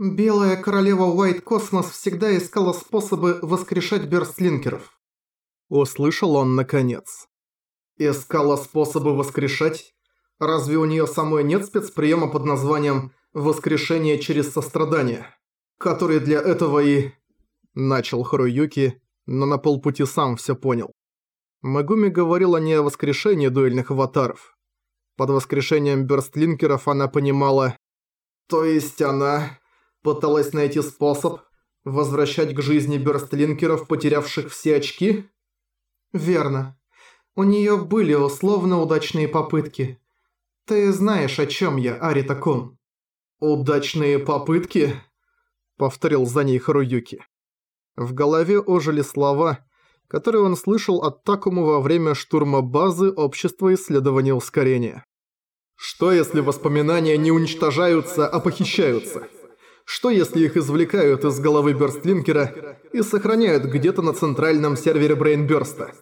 Белая королева Уайт Космос всегда искала способы воскрешать бёрстлинкеров. Услышал он наконец. Искала способы воскрешать? Разве у неё самой нет спецприема под названием «воскрешение через сострадание», который для этого и... Начал Харуюки, но на полпути сам всё понял. Магуми говорила не о воскрешении дуэльных аватаров. Под воскрешением бёрстлинкеров она понимала... То есть она пыталась найти способ возвращать к жизни бёрстлинкеров, потерявших все очки? Верно. У неё были условно удачные попытки. Ты знаешь, о чём я, Арита-кун. «Удачные попытки?» – повторил за ней Харуюки. В голове ожили слова, которые он слышал от Такому во время штурма базы Общества исследования ускорения. Что если воспоминания не уничтожаются, а похищаются? Что если их извлекают из головы Бёрстлинкера и сохраняют где-то на центральном сервере Брейнбёрста?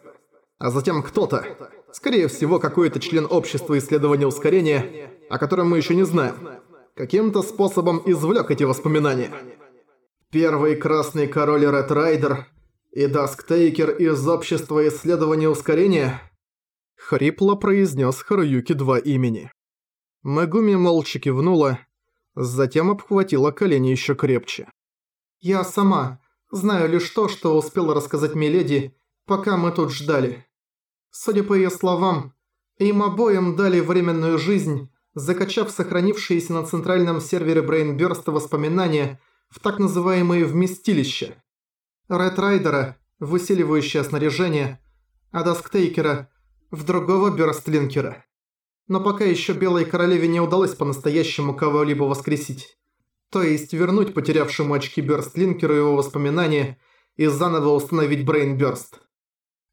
А затем кто-то, скорее всего какой-то член общества исследования ускорения, о котором мы еще не знаем, каким-то способом извлек эти воспоминания. Первый красный король Ред Райдер и Дасктейкер из общества исследования ускорения хрипло произнес Харуюки два имени. Магуми молча кивнула, затем обхватила колени еще крепче. «Я сама знаю лишь то, что успела рассказать Миледи, пока мы тут ждали. Судя по ее словам, им обоим дали временную жизнь, закачав сохранившиеся на центральном сервере Брейнбёрста воспоминания в так называемые «вместилища». Ред Райдера – в усиливающее снаряжение, а Дасктейкера – в другого Бёрстлинкера. Но пока еще Белой Королеве не удалось по-настоящему кого-либо воскресить. То есть вернуть потерявшему очки Бёрстлинкеру его воспоминания и заново установить Брейнбёрст.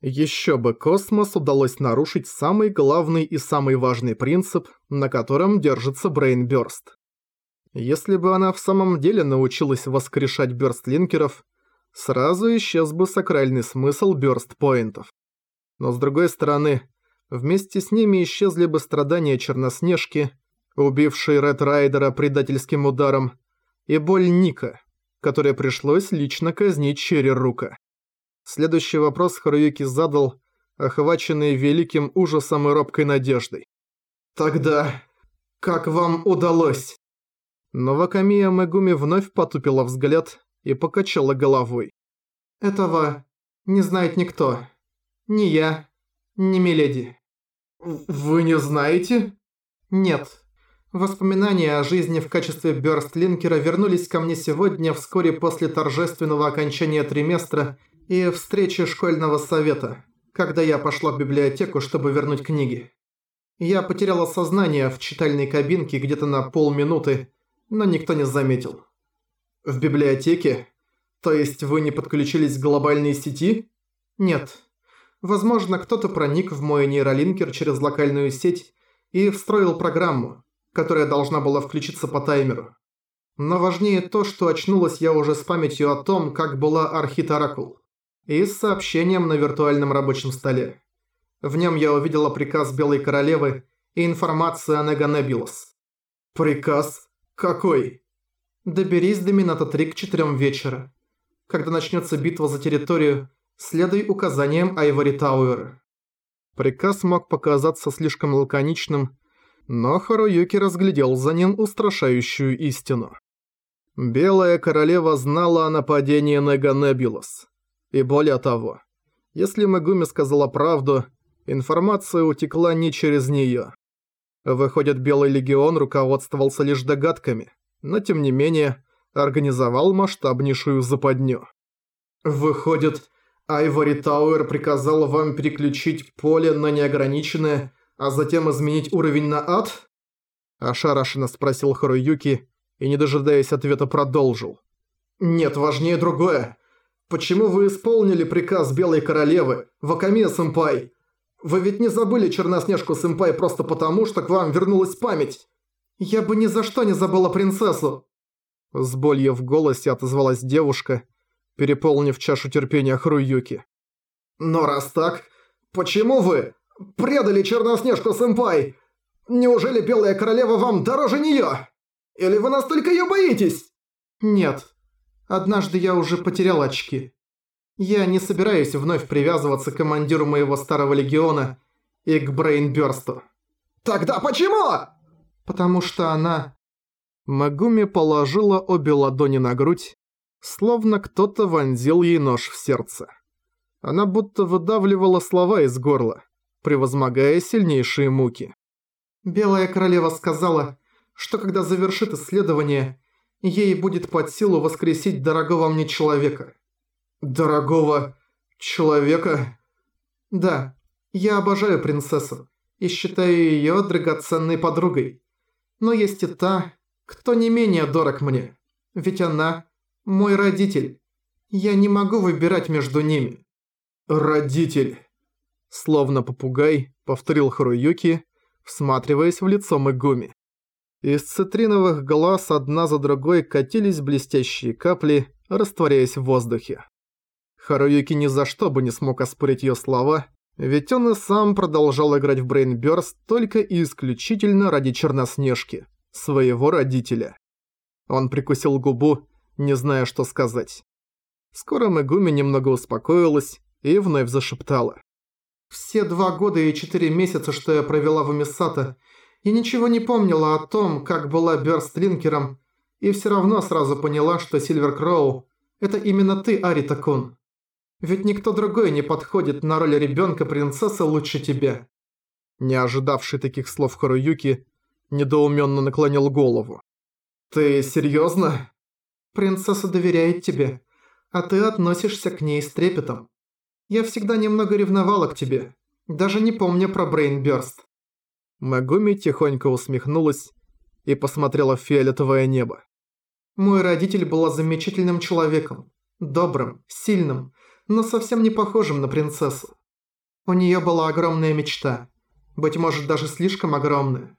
Еще бы космос удалось нарушить самый главный и самый важный принцип, на котором держится Брейнбёрст. Если бы она в самом деле научилась воскрешать бёрстлинкеров, сразу исчез бы сакральный смысл бёрстпоинтов. Но с другой стороны, вместе с ними исчезли бы страдания Черноснежки, убившей Ред Райдера предательским ударом, и боль Ника, которой пришлось лично казнить Черри Рука. Следующий вопрос Харуюки задал, охваченный великим ужасом и робкой надеждой. «Тогда, как вам удалось?» Но Вакамия Мегуми вновь потупила взгляд и покачала головой. «Этого не знает никто. Ни я, ни Миледи». «Вы не знаете?» «Нет. Воспоминания о жизни в качестве Бёрстлинкера вернулись ко мне сегодня вскоре после торжественного окончания триместра – и встречи школьного совета, когда я пошла в библиотеку, чтобы вернуть книги. Я потеряла сознание в читальной кабинке где-то на полминуты, но никто не заметил. В библиотеке? То есть вы не подключились к глобальной сети? Нет. Возможно, кто-то проник в мой нейролинкер через локальную сеть и встроил программу, которая должна была включиться по таймеру. Но важнее то, что очнулась я уже с памятью о том, как была Архитаракул и с сообщением на виртуальном рабочем столе. В нем я увидела приказ Белой Королевы и информацию о Неганебилос. «Приказ? Какой?» «Доберись до Минато-3 к четырем вечера. Когда начнется битва за территорию, следуй указаниям Айвори Тауэра». Приказ мог показаться слишком лаконичным, но Харуюки разглядел за ним устрашающую истину. Белая Королева знала о нападении Неганебилос. И более того, если Мегуми сказала правду, информация утекла не через неё. Выходит, Белый Легион руководствовался лишь догадками, но тем не менее организовал масштабнейшую западню. Выходит, Айвори Тауэр приказал вам переключить поле на неограниченное, а затем изменить уровень на ад? Ошарашенно спросил Харуюки и, не дожидаясь ответа, продолжил. Нет, важнее другое. Почему вы исполнили приказ Белой Королевы, Вакамия-сэмпай? Вы ведь не забыли Черноснежку-сэмпай просто потому, что к вам вернулась память? Я бы ни за что не забыла принцессу!» С болью в голосе отозвалась девушка, переполнив чашу терпения Хруюки. «Но раз так, почему вы предали Черноснежку-сэмпай? Неужели Белая Королева вам дороже неё? Или вы настолько её боитесь?» Нет. Однажды я уже потерял очки. Я не собираюсь вновь привязываться к командиру моего старого легиона и к Брейнбёрсту. Тогда почему? Потому что она... Магуми положила обе ладони на грудь, словно кто-то вонзил ей нож в сердце. Она будто выдавливала слова из горла, превозмогая сильнейшие муки. Белая королева сказала, что когда завершит исследование, ей будет под силу воскресить дорогого мне человека. Дорогого человека? Да, я обожаю принцессу и считаю ее драгоценной подругой. Но есть и та, кто не менее дорог мне. Ведь она мой родитель. Я не могу выбирать между ними. Родитель. Словно попугай, повторил Харуюки, всматриваясь в лицо Мегуми. Из цитриновых глаз одна за другой катились блестящие капли, растворяясь в воздухе. Харуюки ни за что бы не смог оспорить ее слова, ведь он и сам продолжал играть в Брейнбёрст только и исключительно ради Черноснежки, своего родителя. Он прикусил губу, не зная, что сказать. Скоро Мегуми немного успокоилась и вновь зашептала. «Все два года и четыре месяца, что я провела в Эмиссата, и ничего не помнила о том, как была Бёрстлинкером, и все равно сразу поняла, что Сильвер Кроу – это именно ты, Арита-кун. Ведь никто другой не подходит на роль ребенка принцессы лучше тебя». Не ожидавший таких слов Харуюки, недоуменно наклонил голову. «Ты серьезно? Принцесса доверяет тебе, а ты относишься к ней с трепетом. Я всегда немного ревновала к тебе, даже не помня про Брейнбёрст. Магуми тихонько усмехнулась и посмотрела в фиолетовое небо. «Мой родитель был замечательным человеком, добрым, сильным, но совсем не похожим на принцессу. У нее была огромная мечта, быть может даже слишком огромная.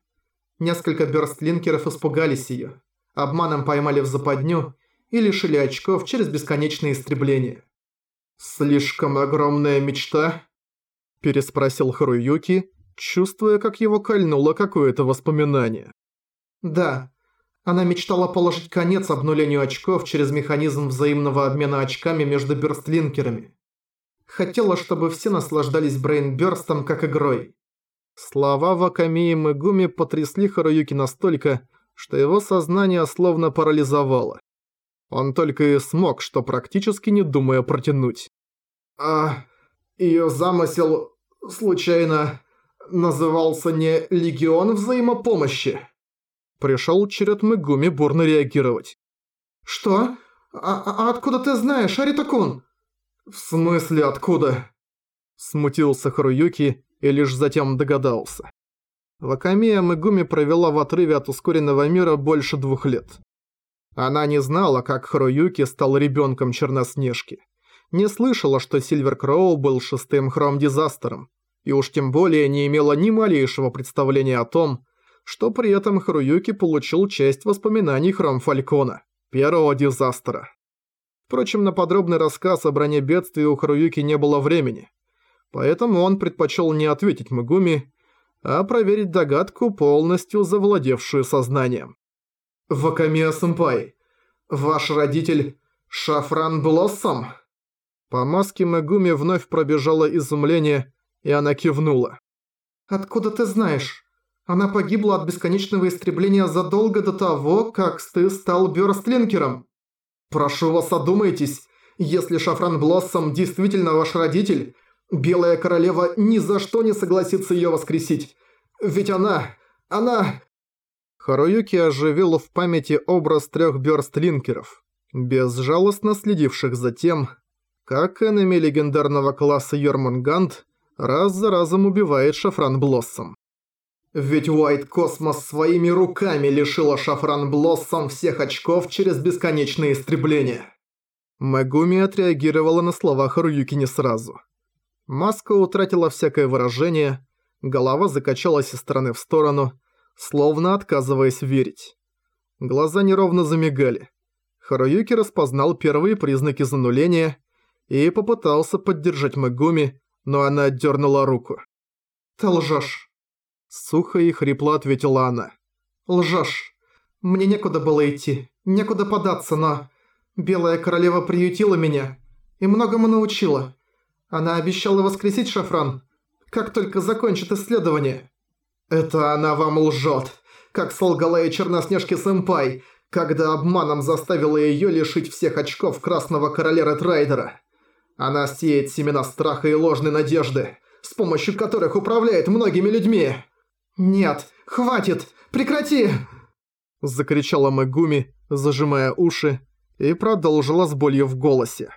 Несколько бёрстлинкеров испугались ее, обманом поймали в западню и лишили очков через бесконечное истребление. «Слишком огромная мечта?» – переспросил Харуюки, чувствуя, как его кольнуло какое-то воспоминание. Да, она мечтала положить конец обнулению очков через механизм взаимного обмена очками между бёрстлинкерами. Хотела, чтобы все наслаждались брейнбёрстом как игрой. Слова Ваками и Мегуми потрясли Харуюки настолько, что его сознание словно парализовало. Он только и смог, что практически не думая протянуть. «А... её замысел... случайно назывался не «Легион взаимопомощи». Пришел черед Мегуми бурно реагировать. «Что? А, а откуда ты знаешь, Аритакун?» «В смысле откуда?» Смутился Харуюки и лишь затем догадался. Вакамия Мегуми провела в отрыве от ускоренного мира больше двух лет. Она не знала, как Харуюки стал ребенком Черноснежки. Не слышала, что Сильвер Кроу был шестым Хром-дизастером и уж тем более не имела ни малейшего представления о том, что при этом Харуюки получил часть воспоминаний Хром Фалькона, первого дизастера. Впрочем, на подробный рассказ о броне бедствия у Харуюки не было времени, поэтому он предпочел не ответить Мегуми, а проверить догадку, полностью завладевшую сознанием. «Вакамия-сэмпай, ваш родитель Шафран Блоссом?» По маске Мегуми вновь пробежало изумление, и она кивнула. «Откуда ты знаешь? Она погибла от бесконечного истребления задолго до того, как ты стал Бёрстлинкером. Прошу вас, одумайтесь. Если Шафран Блоссом действительно ваш родитель, Белая Королева ни за что не согласится её воскресить. Ведь она... она...» Харуюки оживил в памяти образ трёх Бёрстлинкеров, безжалостно следивших за тем, как энеми легендарного класса Йормунганд раз за разом убивает Шафран Блоссом. Ведь Уайт Космос своими руками лишила Шафран Блоссом всех очков через бесконечное истребление. Магуми отреагировала на слова Харуюки не сразу. Маска утратила всякое выражение, голова закачалась из стороны в сторону, словно отказываясь верить. Глаза неровно замигали. Харуюки распознал первые признаки зануления и попытался поддержать Магуми, но она отдернула руку. «Ты лжешь!» Сухо и хрипло ответила она. «Лжешь! Мне некуда было идти, некуда податься, но... Белая королева приютила меня и многому научила. Она обещала воскресить Шафран, как только закончит исследование. Это она вам лжет, как солгала и Черноснежки-сэмпай, когда обманом заставила ее лишить всех очков Красного Короля Ретрайдера. Она сеет семена страха и ложной надежды, с помощью которых управляет многими людьми. «Нет, хватит! Прекрати!» Закричала Мэгуми, зажимая уши, и продолжила с болью в голосе.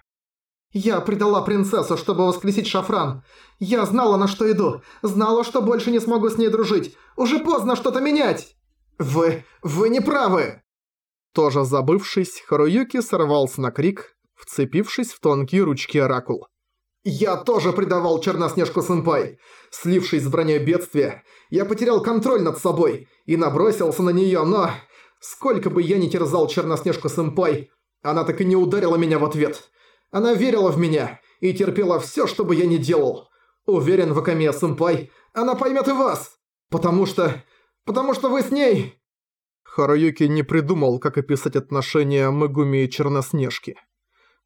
«Я предала принцессу, чтобы воскресить Шафран. Я знала, на что иду. Знала, что больше не смогу с ней дружить. Уже поздно что-то менять!» «Вы... вы не правы!» Тоже забывшись, Харуюки сорвался на крик, вцепившись в тонкие ручки Оракул. «Я тоже предавал Черноснежку-сэмпай! Слившись с броней бедствия, я потерял контроль над собой и набросился на неё, но... Сколько бы я ни терзал Черноснежку-сэмпай, она так и не ударила меня в ответ. Она верила в меня и терпела всё, что бы я ни делал. Уверен, в Акаме-сэмпай, она поймёт и вас! Потому что... потому что вы с ней!» Харуюки не придумал, как описать отношения Мегуми и Черноснежки.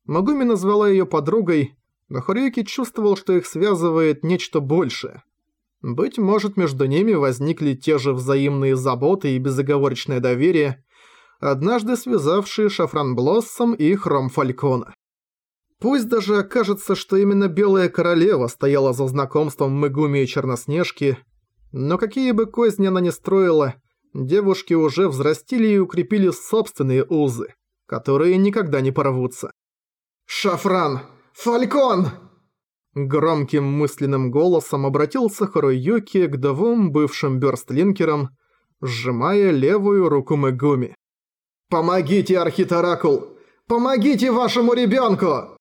Магуми назвала её подругой, но Харуюки чувствовал, что их связывает нечто большее. Быть может, между ними возникли те же взаимные заботы и безоговорочное доверие, однажды связавшие Шафран Блоссом и Хром Фалькона. Пусть даже окажется, что именно Белая Королева стояла за знакомством Мегуми и Черноснежки, но какие бы козни она ни строила, девушки уже взрастили и укрепили собственные узы, которые никогда не порвутся. «Шафран! Фалькон!» Громким мысленным голосом обратился Харуюки к двум бывшим бёрстлинкерам, сжимая левую руку Мегуми. «Помогите, Архитаракул! Помогите вашему ребёнку!»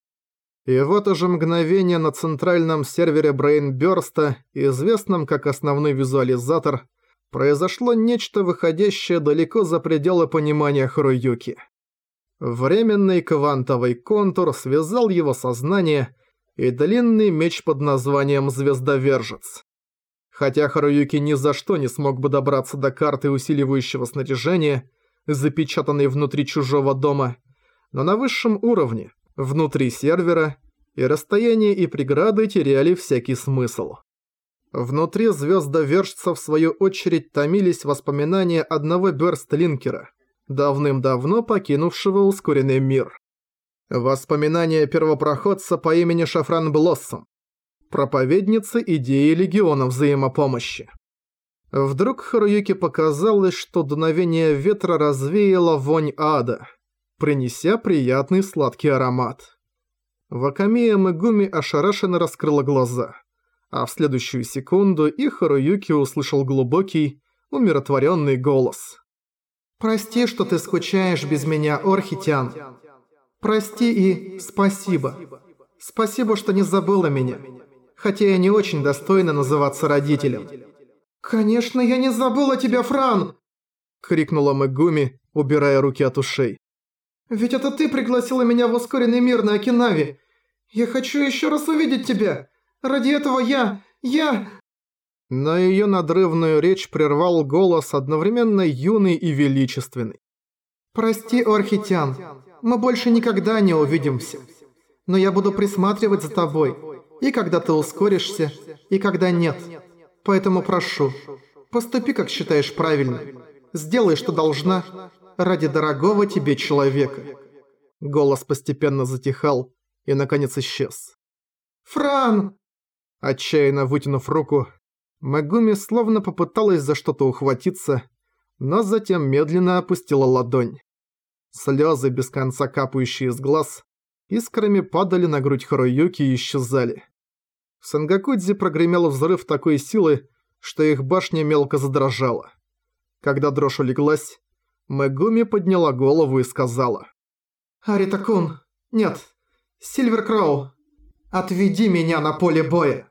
И в это же мгновение на центральном сервере Брейнбёрста, известном как основной визуализатор, произошло нечто выходящее далеко за пределы понимания Харуюки. Временный квантовый контур связал его сознание и длинный меч под названием «Звездовержец». Хотя Харуюки ни за что не смог бы добраться до карты усиливающего снаряжения, запечатанной внутри чужого дома, но на высшем уровне, внутри сервера, и расстояние и преграды теряли всякий смысл. Внутри звездовержца в свою очередь томились воспоминания одного бёрстлинкера, давным-давно покинувшего ускоренный мир. Воспоминания первопроходца по имени Шафран Блоссом. Проповедницы идеи Легиона взаимопомощи. Вдруг Харуюке показалось, что дуновение ветра развеяло вонь ада, принеся приятный сладкий аромат. Вакамия Мегуми ошарашенно раскрыла глаза, а в следующую секунду и Харуюки услышал глубокий, умиротворенный голос. «Прости, что ты скучаешь без меня, Орхитян. Прости и спасибо. Спасибо, что не забыла меня. Хотя я не очень достойна называться родителем. «Конечно, я не забыла тебя, Фран!» Крикнула Мэгуми, убирая руки от ушей. «Ведь это ты пригласила меня в ускоренный мир на Окинаве. Я хочу еще раз увидеть тебя. Ради этого я... я...» Но ее надрывную речь прервал голос одновременно юный и величественный. «Прости, Орхитян, мы больше никогда не увидимся. Но я буду присматривать за тобой, и когда ты ускоришься, и когда нет. Поэтому прошу, поступи, как считаешь правильно. Сделай, что должна, ради дорогого тебе человека». Голос постепенно затихал и, наконец, исчез. «Фран!» Отчаянно вытянув руку, Магуми словно попыталась за что-то ухватиться, но затем медленно опустила ладонь. Слезы, без конца капающие из глаз, искрами падали на грудь Харуюки и исчезали. В Сангакудзе прогремел взрыв такой силы, что их башня мелко задрожала. Когда дрожь улеглась, Мегуми подняла голову и сказала. «Аритакун, нет, Сильвер Кроу, отведи меня на поле боя!»